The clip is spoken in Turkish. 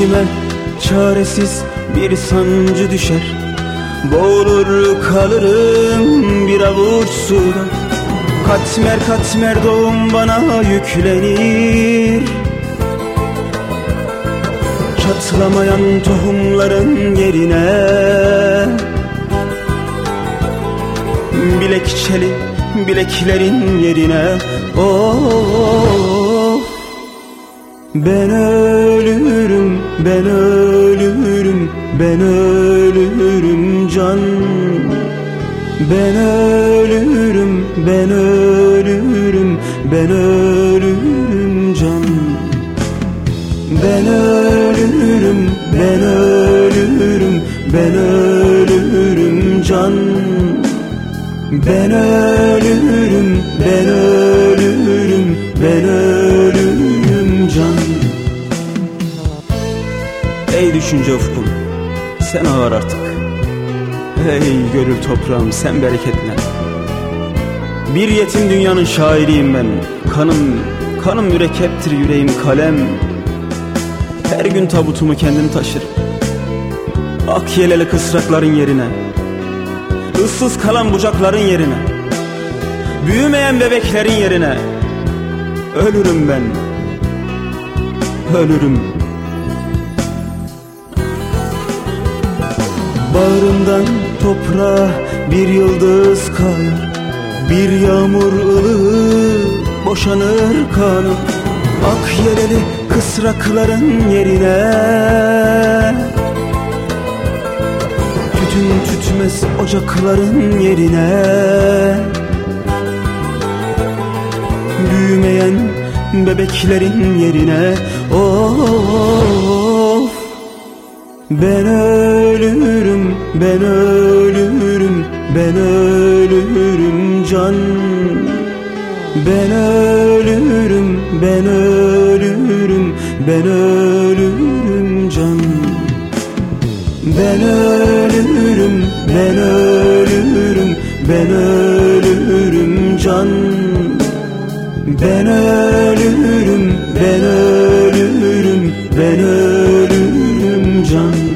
İçime çaresiz bir sancı düşer. Boğulur kalırım bir avuç suda Katmer katmer doğum bana yüklenir. Çatlamayan tohumların yerine Bilekçeli bileklerin yerine. Oh Ben ölürüm, ben ölürüm, ben ölürüm can. Ben ölürüm, ben ölürüm, ben ölürüm can. Ben ölürüm, ben ölürüm, ben ölürüm can. Ben ölürüm, ben ölürüm, ben ölürüm Düşünce ufkum, sen ağır artık. Ey gönül toprağım, sen bereketlen. Bir yetim dünyanın şairiyim ben. Kanım, kanım mürekkeptir yüreğim kalem. Her gün tabutumu kendim taşır. Ak yeleli kısrakların yerine ıssız kalan bucakların yerine Büyümeyen bebeklerin yerine Ölürüm ben. Ölürüm Bağrımdan toprağa bir yıldız kayar. Bir yağmur ılığı boşanır kanım. Ak yeleli kısrakların yerine. Tütün tütmez ocakların yerine. Büyümeyen bebeklerin yerine. Of Ben ölürüm, ben ölürüm, ben ölürüm can. Ben ölürüm, ben ölürüm, ben ölürüm can. Ben ölürüm, ben ölürüm, ben ölürüm can. Ben ölürüm, ben ölürüm, ben ölürüm can.